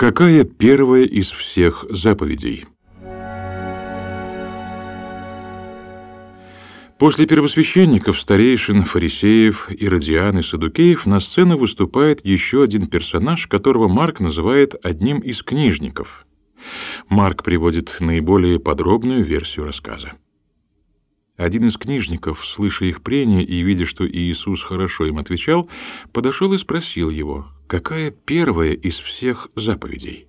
Какая первая из всех заповедей? После первосвященников, старейшин, фарисеев, иродиан и садукеев на сцену выступает еще один персонаж, которого Марк называет одним из книжников. Марк приводит наиболее подробную версию рассказа. Один из книжников, слыша их прения и видя, что Иисус хорошо им отвечал, подошел и спросил его, какая первая из всех заповедей?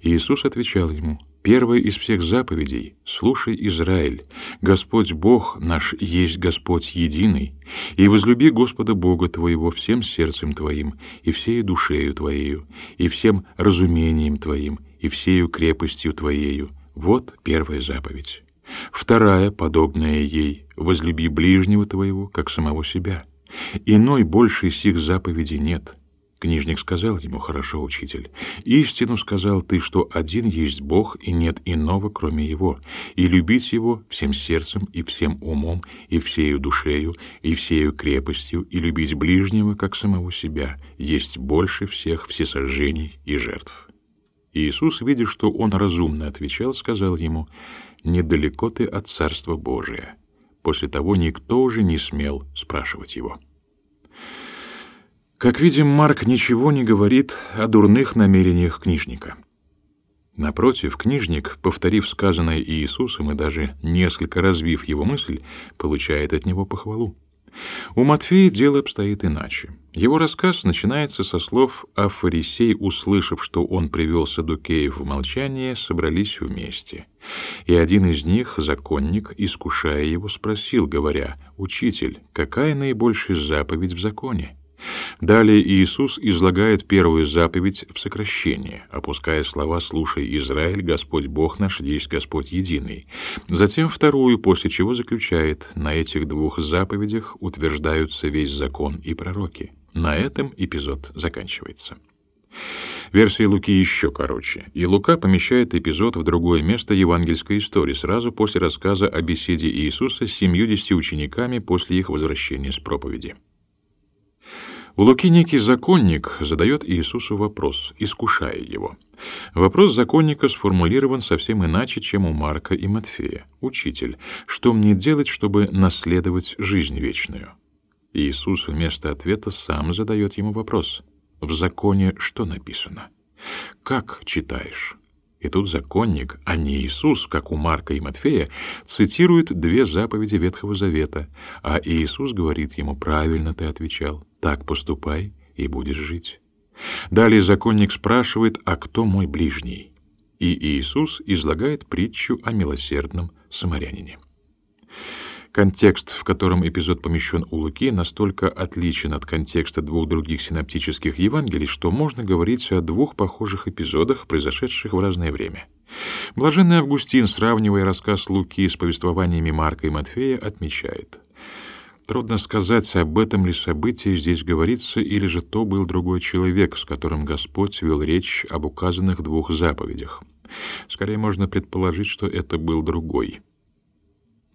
Иисус отвечал ему, первая из всех заповедей — слушай, Израиль, Господь Бог наш есть Господь единый, и возлюби Господа Бога твоего всем сердцем твоим, и всею душею твоею, и всем разумением твоим, и всею крепостью твоею. Вот первая заповедь. Вторая, подобная ей, возлюби ближнего твоего, как самого себя. Иной больше сих заповедей нет. Книжник сказал ему, хорошо, учитель, истину сказал ты, что один есть Бог, и нет иного, кроме Его, и любить Его всем сердцем и всем умом, и всею душею, и всею крепостью, и любить ближнего, как самого себя, есть больше всех всесожжений и жертв. Иисус, видя, что он разумно отвечал, сказал ему, недалеко ты от Царства Божия. После того никто уже не смел спрашивать его. Как видим, Марк ничего не говорит о дурных намерениях книжника. Напротив, книжник, повторив сказанное Иисусом и даже несколько развив его мысль, получает от него похвалу. У Матфея дело обстоит иначе. Его рассказ начинается со слов «А фарисей, услышав, что он привел садукеев в молчание, собрались вместе». И один из них, законник, искушая его, спросил, говоря, «Учитель, какая наибольшая заповедь в законе?» Далее Иисус излагает первую заповедь в сокращении, опуская слова «Слушай, Израиль, Господь Бог наш есть Господь единый». Затем вторую, после чего заключает «На этих двух заповедях утверждаются весь закон и пророки». На этом эпизод заканчивается. Версия Луки еще короче, и Лука помещает эпизод в другое место евангельской истории, сразу после рассказа о беседе Иисуса с семьюдесятью учениками после их возвращения с проповеди. У Луки некий законник задает Иисусу вопрос, искушая его. Вопрос законника сформулирован совсем иначе, чем у Марка и Матфея. «Учитель, что мне делать, чтобы наследовать жизнь вечную?» Иисус вместо ответа сам задает ему вопрос. «В законе что написано?» «Как читаешь?» И тут законник, а не Иисус, как у Марка и Матфея, цитирует две заповеди Ветхого Завета, а Иисус говорит ему «правильно ты отвечал, так поступай и будешь жить». Далее законник спрашивает «а кто мой ближний?» И Иисус излагает притчу о милосердном самарянине. Контекст, в котором эпизод помещен у Луки, настолько отличен от контекста двух других синоптических Евангелий, что можно говорить о двух похожих эпизодах, произошедших в разное время. Блаженный Августин, сравнивая рассказ Луки с повествованиями Марка и Матфея, отмечает: Трудно сказать, об этом ли событии здесь говорится, или же то был другой человек, с которым Господь вел речь об указанных двух заповедях. Скорее можно предположить, что это был другой.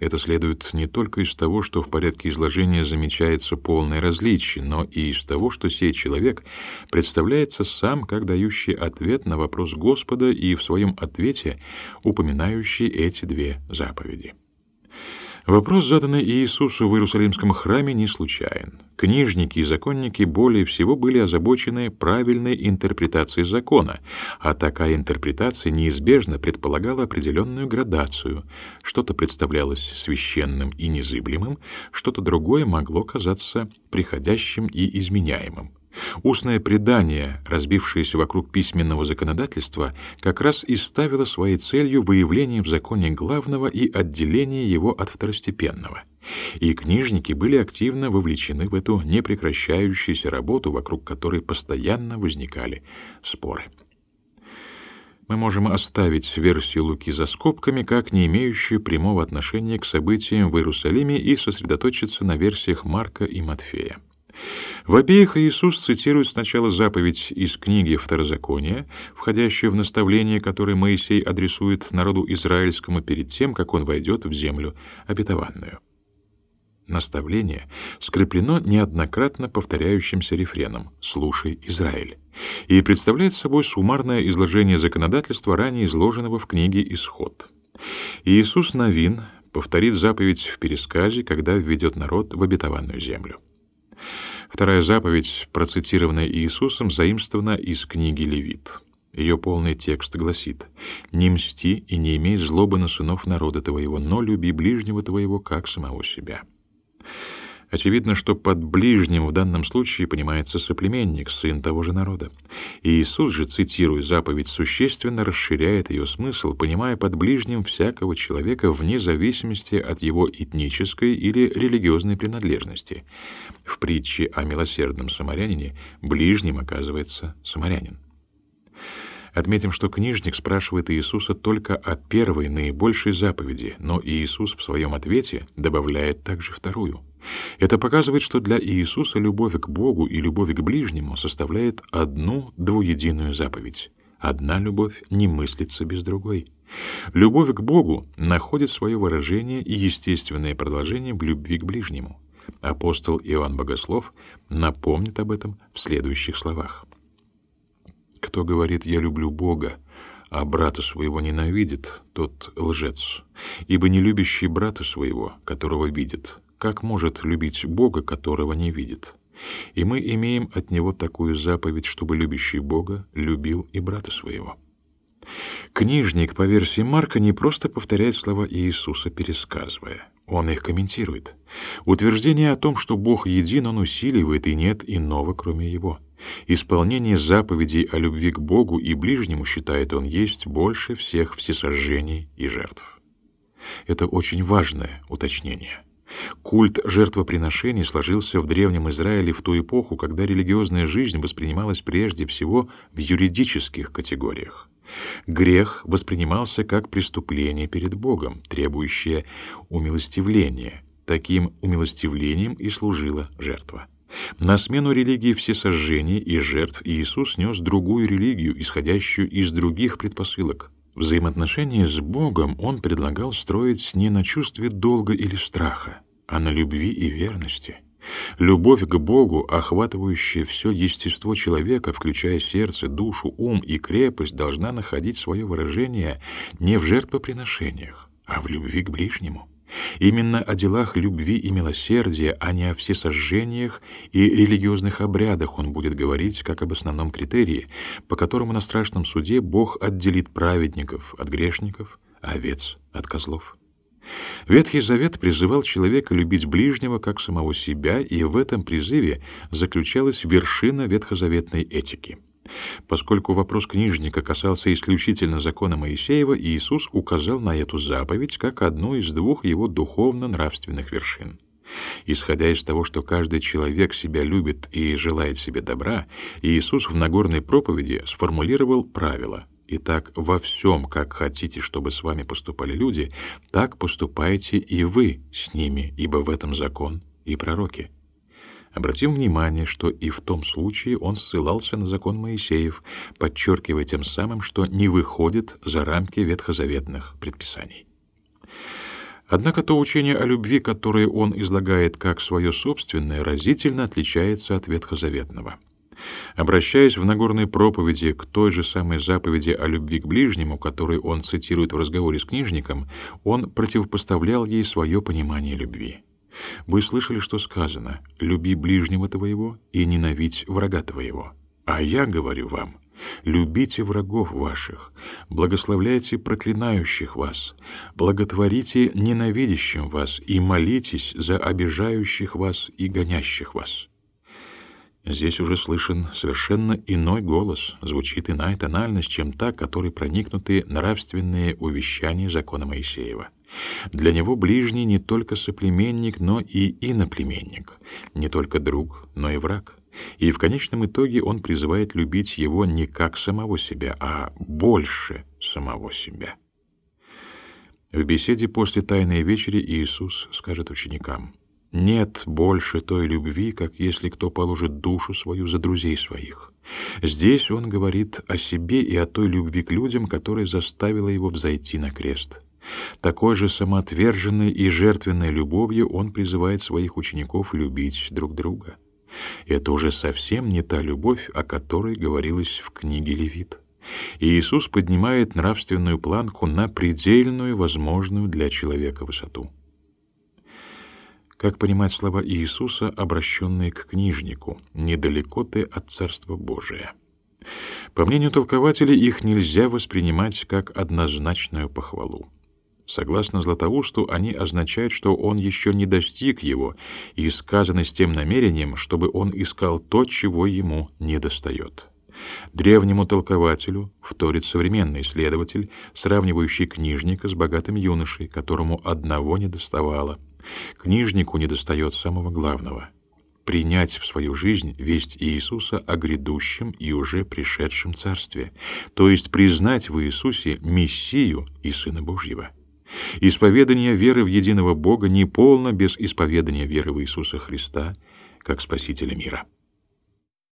Это следует не только из того, что в порядке изложения замечается полное различие, но и из того, что сей человек представляется сам как дающий ответ на вопрос Господа и в своем ответе упоминающий эти две заповеди. Вопрос, заданный Иисусу в Иерусалимском храме, не случайен. Книжники и законники более всего были озабочены правильной интерпретацией закона, а такая интерпретация неизбежно предполагала определенную градацию. Что-то представлялось священным и незыблемым, что-то другое могло казаться приходящим и изменяемым. Устное предание, разбившееся вокруг письменного законодательства, как раз и ставило своей целью выявление в законе главного и отделение его от второстепенного. И книжники были активно вовлечены в эту непрекращающуюся работу, вокруг которой постоянно возникали споры. Мы можем оставить версию Луки за скобками, как не имеющую прямого отношения к событиям в Иерусалиме и сосредоточиться на версиях Марка и Матфея. В обеих Иисус цитирует сначала заповедь из книги Второзакония, входящую в наставление, которое Моисей адресует народу израильскому перед тем, как он войдет в землю обетованную. наставление скреплено неоднократно повторяющимся рефреном «Слушай, Израиль» и представляет собой суммарное изложение законодательства, ранее изложенного в книге «Исход». Иисус Новин повторит заповедь в пересказе, когда введет народ в обетованную землю. Вторая заповедь, процитированная Иисусом, заимствована из книги Левит. Ее полный текст гласит «Не мсти и не имей злобы на сынов народа твоего, но люби ближнего твоего, как самого себя». Очевидно, что под ближним в данном случае понимается соплеменник, сын того же народа. И Иисус же, цитируя заповедь, существенно расширяет ее смысл, понимая под ближним всякого человека вне зависимости от его этнической или религиозной принадлежности. В притче о милосердном самарянине ближним оказывается самарянин. Отметим, что книжник спрашивает Иисуса только о первой, наибольшей заповеди, но Иисус в своем ответе добавляет также вторую. Это показывает, что для Иисуса любовь к Богу и любовь к ближнему составляет одну двуединую заповедь. Одна любовь не мыслится без другой. Любовь к Богу находит свое выражение и естественное продолжение в любви к ближнему. Апостол Иоанн Богослов напомнит об этом в следующих словах. Кто говорит «я люблю Бога», а брата своего ненавидит, тот лжец. Ибо не любящий брата своего, которого видит, как может любить Бога, которого не видит? И мы имеем от него такую заповедь, чтобы любящий Бога любил и брата своего. Книжник, по версии Марка, не просто повторяет слова Иисуса, пересказывая. Он их комментирует. Утверждение о том, что Бог един, он усиливает, и нет иного, кроме Его. Исполнение заповедей о любви к Богу и ближнему, считает он, есть больше всех всесожжений и жертв. Это очень важное уточнение. Культ жертвоприношений сложился в Древнем Израиле в ту эпоху, когда религиозная жизнь воспринималась прежде всего в юридических категориях. Грех воспринимался как преступление перед Богом, требующее умилостивления. Таким умилостивлением и служила жертва. На смену религии всесожжения и жертв Иисус нес другую религию, исходящую из других предпосылок. Взаимоотношения с Богом он предлагал строить не на чувстве долга или страха, а на любви и верности. Любовь к Богу, охватывающая все естество человека, включая сердце, душу, ум и крепость, должна находить свое выражение не в жертвоприношениях, а в любви к ближнему. Именно о делах любви и милосердия, а не о всесожжениях и религиозных обрядах он будет говорить как об основном критерии, по которому на страшном суде Бог отделит праведников от грешников, а овец от козлов. Ветхий Завет призывал человека любить ближнего как самого себя, и в этом призыве заключалась вершина ветхозаветной этики — Поскольку вопрос книжника касался исключительно закона Моисеева, Иисус указал на эту заповедь как одну из двух его духовно-нравственных вершин. Исходя из того, что каждый человек себя любит и желает себе добра, Иисус в Нагорной проповеди сформулировал правило «Итак, во всем, как хотите, чтобы с вами поступали люди, так поступайте и вы с ними, ибо в этом закон и пророки». Обратим внимание, что и в том случае он ссылался на закон Моисеев, подчеркивая тем самым, что не выходит за рамки ветхозаветных предписаний. Однако то учение о любви, которое он излагает как свое собственное, разительно отличается от ветхозаветного. Обращаясь в Нагорной проповеди к той же самой заповеди о любви к ближнему, которую он цитирует в разговоре с книжником, он противопоставлял ей свое понимание любви. Вы слышали, что сказано «люби ближнего твоего и ненавидь врага твоего». А я говорю вам, любите врагов ваших, благословляйте проклинающих вас, благотворите ненавидящим вас и молитесь за обижающих вас и гонящих вас. Здесь уже слышен совершенно иной голос, звучит иная тональность, чем та, которой проникнуты нравственные увещания закона Моисеева. Для него ближний не только соплеменник, но и иноплеменник, не только друг, но и враг. И в конечном итоге он призывает любить его не как самого себя, а больше самого себя. В беседе после Тайной вечери Иисус скажет ученикам, «Нет больше той любви, как если кто положит душу свою за друзей своих». Здесь он говорит о себе и о той любви к людям, которая заставила его взойти на крест — Такой же самоотверженной и жертвенной любовью он призывает своих учеников любить друг друга. Это уже совсем не та любовь, о которой говорилось в книге Левит. И Иисус поднимает нравственную планку на предельную возможную для человека высоту. Как понимать слова Иисуса, обращенные к книжнику «Недалеко ты от Царства Божия»? По мнению толкователей, их нельзя воспринимать как однозначную похвалу. Согласно Златоусту, они означают, что он еще не достиг его, и сказаны с тем намерением, чтобы он искал то, чего ему недостает. Древнему толкователю вторит современный исследователь, сравнивающий книжника с богатым юношей, которому одного недоставало. Книжнику недостает самого главного — принять в свою жизнь весть Иисуса о грядущем и уже пришедшем Царстве, то есть признать в Иисусе Мессию и Сына Божьего. Исповедание веры в единого Бога неполно без исповедания веры в Иисуса Христа как Спасителя мира.